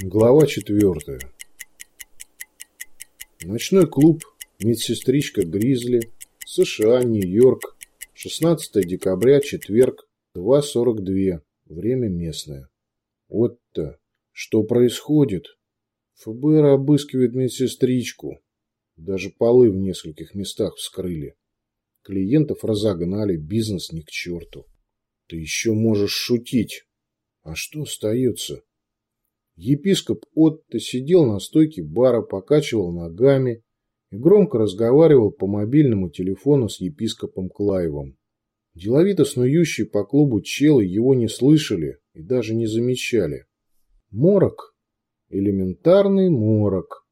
Глава четвертая. Ночной клуб «Медсестричка Гризли», США, Нью-Йорк, 16 декабря, четверг, 2.42, время местное. Вот-то, что происходит? ФБР обыскивает медсестричку. Даже полы в нескольких местах вскрыли. Клиентов разогнали, бизнес ни к черту. Ты еще можешь шутить. А что остается? Епископ Отто сидел на стойке бара, покачивал ногами и громко разговаривал по мобильному телефону с епископом Клаевым. Деловито снующие по клубу челы его не слышали и даже не замечали. Морок. Элементарный морок.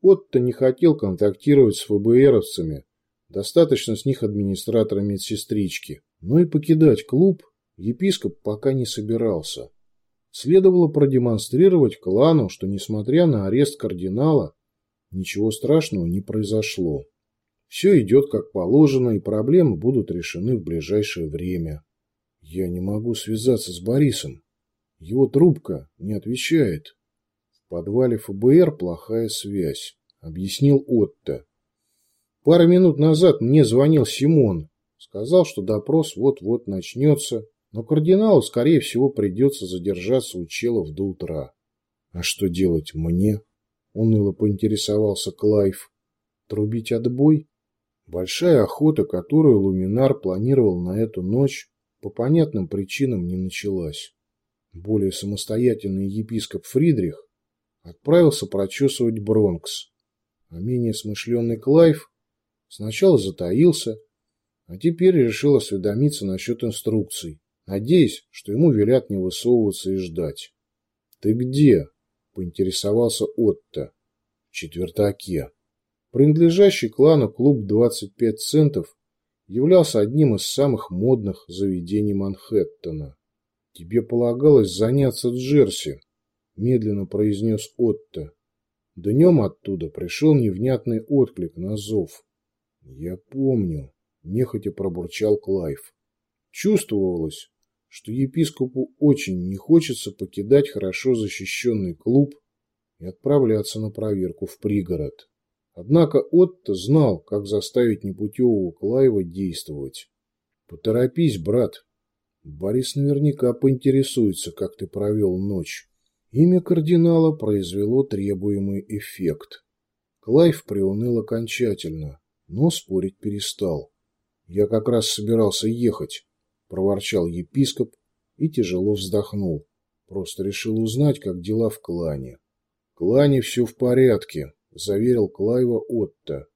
Отто не хотел контактировать с ФБРовцами, достаточно с них администратора медсестрички. Но и покидать клуб епископ пока не собирался. Следовало продемонстрировать клану, что, несмотря на арест кардинала, ничего страшного не произошло. Все идет как положено, и проблемы будут решены в ближайшее время. Я не могу связаться с Борисом. Его трубка не отвечает. В подвале ФБР плохая связь, объяснил Отто. Пару минут назад мне звонил Симон. Сказал, что допрос вот-вот начнется, но кардиналу, скорее всего, придется задержаться у челов до утра. А что делать мне? Уныло поинтересовался Клайв. Трубить отбой? Большая охота, которую Луминар планировал на эту ночь, по понятным причинам не началась. Более самостоятельный епископ Фридрих отправился прочесывать Бронкс, а менее смышленый Клайв сначала затаился, а теперь решил осведомиться насчет инструкций, надеясь, что ему велят не высовываться и ждать. «Ты где?» – поинтересовался Отто. «В четвертаке». Принадлежащий клану клуб «25 центов» являлся одним из самых модных заведений Манхэттена. «Тебе полагалось заняться Джерси», – медленно произнес Отто. Днем оттуда пришел невнятный отклик на зов. «Я помню», – нехотя пробурчал Клайв. Чувствовалось, что епископу очень не хочется покидать хорошо защищенный клуб и отправляться на проверку в пригород. Однако Отто знал, как заставить непутевого Клаева действовать. «Поторопись, брат. Борис наверняка поинтересуется, как ты провел ночь». Имя кардинала произвело требуемый эффект. Клайв приуныл окончательно, но спорить перестал. «Я как раз собирался ехать», – проворчал епископ и тяжело вздохнул. Просто решил узнать, как дела в клане. «В клане все в порядке», заверил Клайва Отто.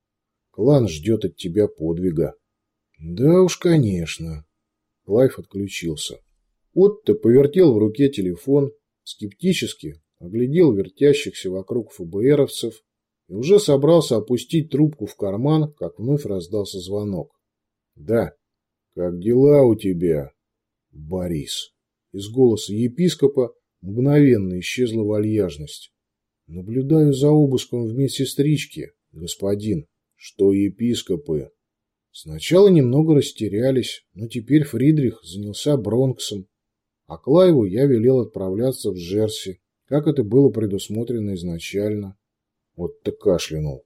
Клан ждет от тебя подвига. Да уж, конечно. Клайв отключился. Отто повертел в руке телефон, скептически оглядел вертящихся вокруг ФБРовцев и уже собрался опустить трубку в карман, как вновь раздался звонок. «Да. Как дела у тебя?» «Борис». Из голоса епископа мгновенно исчезла вальяжность. Наблюдаю за обыском в медсестричке, господин. Что епископы? Сначала немного растерялись, но теперь Фридрих занялся Бронксом, а Клайву я велел отправляться в Джерси, как это было предусмотрено изначально. Отто кашлянул.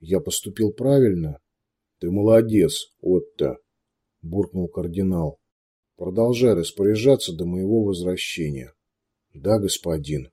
Я поступил правильно? Ты молодец, Отто, буркнул кардинал. Продолжай распоряжаться до моего возвращения. Да, господин.